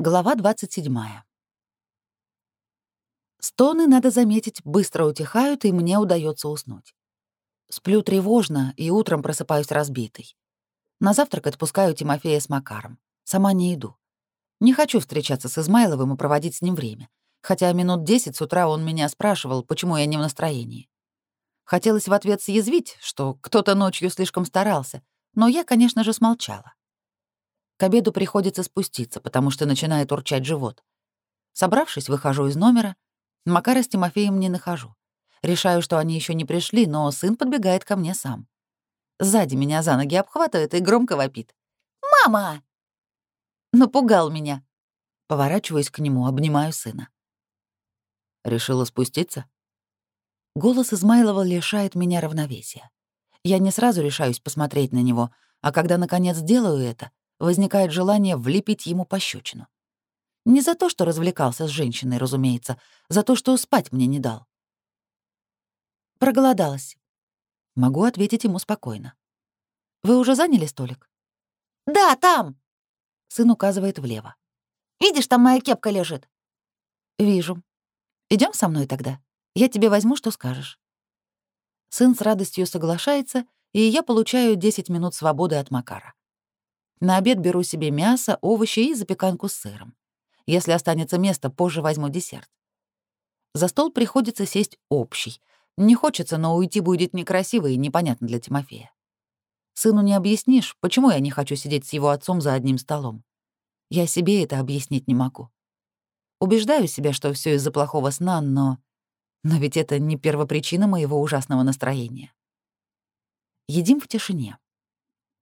Глава 27. Стоны, надо заметить, быстро утихают, и мне удается уснуть. Сплю тревожно и утром просыпаюсь разбитой. На завтрак отпускаю Тимофея с Макаром. Сама не иду. Не хочу встречаться с Измайловым и проводить с ним время. Хотя минут десять с утра он меня спрашивал, почему я не в настроении. Хотелось в ответ съязвить, что кто-то ночью слишком старался, но я, конечно же, смолчала. К обеду приходится спуститься, потому что начинает урчать живот. Собравшись, выхожу из номера. Макара с Тимофеем не нахожу. Решаю, что они еще не пришли, но сын подбегает ко мне сам. Сзади меня за ноги обхватывает и громко вопит. «Мама!» Напугал меня. Поворачиваюсь к нему, обнимаю сына. Решила спуститься? Голос Измайлова лишает меня равновесия. Я не сразу решаюсь посмотреть на него, а когда наконец делаю это, возникает желание влепить ему пощечину. Не за то, что развлекался с женщиной, разумеется, за то, что спать мне не дал. Проголодалась. Могу ответить ему спокойно. «Вы уже заняли столик?» «Да, там!» Сын указывает влево. «Видишь, там моя кепка лежит?» «Вижу. Идем со мной тогда. Я тебе возьму, что скажешь». Сын с радостью соглашается, и я получаю 10 минут свободы от Макара. На обед беру себе мясо, овощи и запеканку с сыром. Если останется место, позже возьму десерт. За стол приходится сесть общий. Не хочется, но уйти будет некрасиво и непонятно для Тимофея. Сыну не объяснишь, почему я не хочу сидеть с его отцом за одним столом. Я себе это объяснить не могу. Убеждаю себя, что все из-за плохого сна, но... Но ведь это не первопричина моего ужасного настроения. Едим в тишине.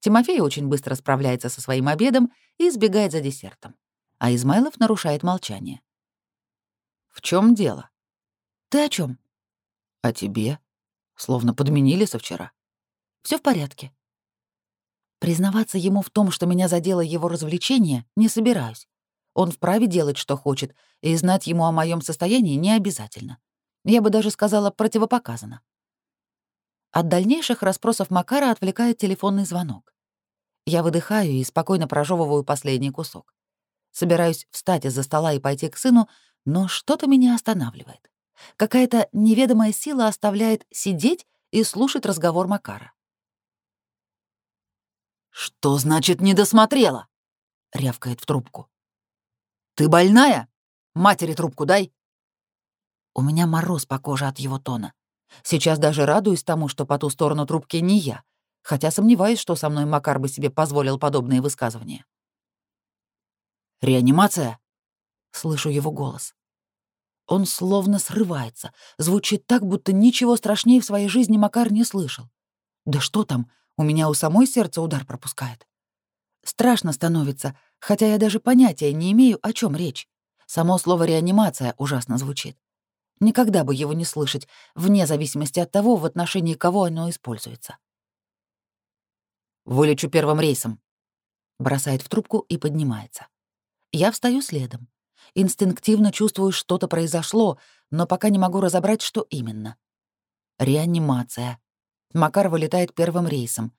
Тимофей очень быстро справляется со своим обедом и избегает за десертом. А Измайлов нарушает молчание. «В чем дело?» «Ты о чем? «О тебе. Словно подменили со вчера». Все в порядке». Признаваться ему в том, что меня задело его развлечение, не собираюсь. Он вправе делать, что хочет, и знать ему о моем состоянии не обязательно. Я бы даже сказала, противопоказано. От дальнейших расспросов Макара отвлекает телефонный звонок. Я выдыхаю и спокойно прожевываю последний кусок. Собираюсь встать из-за стола и пойти к сыну, но что-то меня останавливает. Какая-то неведомая сила оставляет сидеть и слушать разговор Макара. «Что значит не досмотрела?» — рявкает в трубку. «Ты больная? Матери трубку дай!» У меня мороз по коже от его тона. Сейчас даже радуюсь тому, что по ту сторону трубки не я, хотя сомневаюсь, что со мной Макар бы себе позволил подобные высказывания. «Реанимация?» — слышу его голос. Он словно срывается, звучит так, будто ничего страшнее в своей жизни Макар не слышал. Да что там, у меня у самой сердце удар пропускает. Страшно становится, хотя я даже понятия не имею, о чем речь. Само слово «реанимация» ужасно звучит. Никогда бы его не слышать, вне зависимости от того, в отношении кого оно используется. Вылечу первым рейсом. Бросает в трубку и поднимается. Я встаю следом. Инстинктивно чувствую, что-то произошло, но пока не могу разобрать, что именно. Реанимация. Макар вылетает первым рейсом.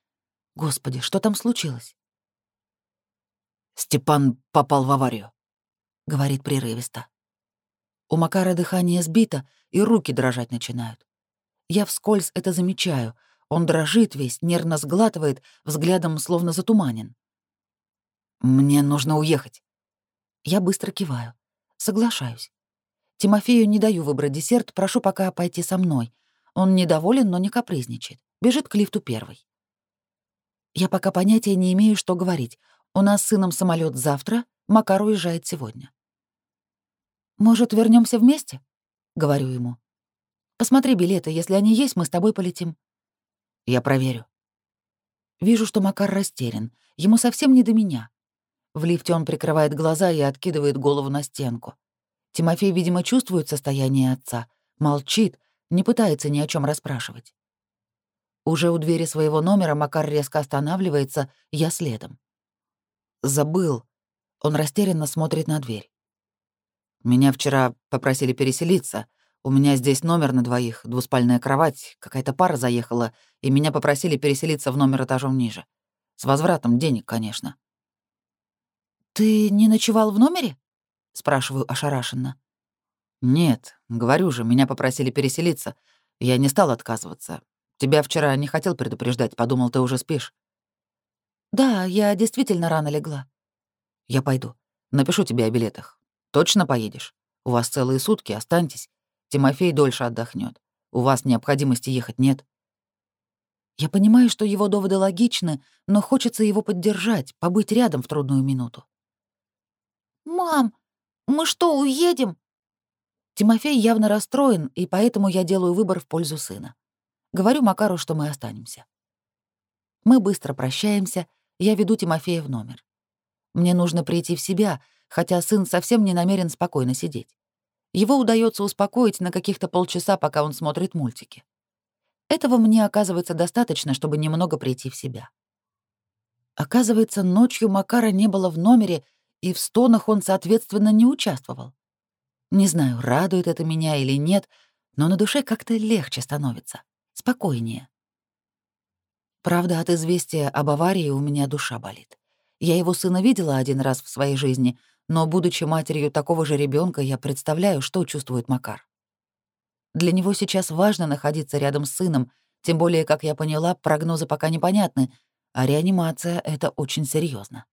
Господи, что там случилось? Степан попал в аварию, говорит прерывисто. У Макара дыхание сбито, и руки дрожать начинают. Я вскользь это замечаю, он дрожит весь, нервно сглатывает, взглядом словно затуманен. «Мне нужно уехать». Я быстро киваю. Соглашаюсь. Тимофею не даю выбрать десерт, прошу пока пойти со мной. Он недоволен, но не капризничает. Бежит к лифту первый. Я пока понятия не имею, что говорить. У нас с сыном самолет завтра, Макар уезжает сегодня. «Может, вернемся вместе?» — говорю ему. «Посмотри билеты, если они есть, мы с тобой полетим». Я проверю. Вижу, что Макар растерян. Ему совсем не до меня. В лифте он прикрывает глаза и откидывает голову на стенку. Тимофей, видимо, чувствует состояние отца, молчит, не пытается ни о чем расспрашивать. Уже у двери своего номера Макар резко останавливается, я следом. Забыл. Он растерянно смотрит на дверь. Меня вчера попросили переселиться, у меня здесь номер на двоих, двуспальная кровать, какая-то пара заехала, и меня попросили переселиться в номер этажом ниже. С возвратом денег, конечно. «Ты не ночевал в номере?» спрашиваю ошарашенно. «Нет, говорю же, меня попросили переселиться. Я не стал отказываться. Тебя вчера не хотел предупреждать, подумал, ты уже спишь». «Да, я действительно рано легла». «Я пойду. Напишу тебе о билетах. Точно поедешь? У вас целые сутки, останьтесь. Тимофей дольше отдохнет. У вас необходимости ехать нет». Я понимаю, что его доводы логичны, но хочется его поддержать, побыть рядом в трудную минуту. «Мам, мы что, уедем?» Тимофей явно расстроен, и поэтому я делаю выбор в пользу сына. Говорю Макару, что мы останемся. Мы быстро прощаемся, я веду Тимофея в номер. Мне нужно прийти в себя, хотя сын совсем не намерен спокойно сидеть. Его удается успокоить на каких-то полчаса, пока он смотрит мультики. Этого мне оказывается достаточно, чтобы немного прийти в себя. Оказывается, ночью Макара не было в номере, и в стонах он, соответственно, не участвовал. Не знаю, радует это меня или нет, но на душе как-то легче становится, спокойнее. Правда, от известия об аварии у меня душа болит. Я его сына видела один раз в своей жизни, но, будучи матерью такого же ребенка, я представляю, что чувствует Макар. Для него сейчас важно находиться рядом с сыном, тем более, как я поняла, прогнозы пока непонятны, а реанимация — это очень серьезно.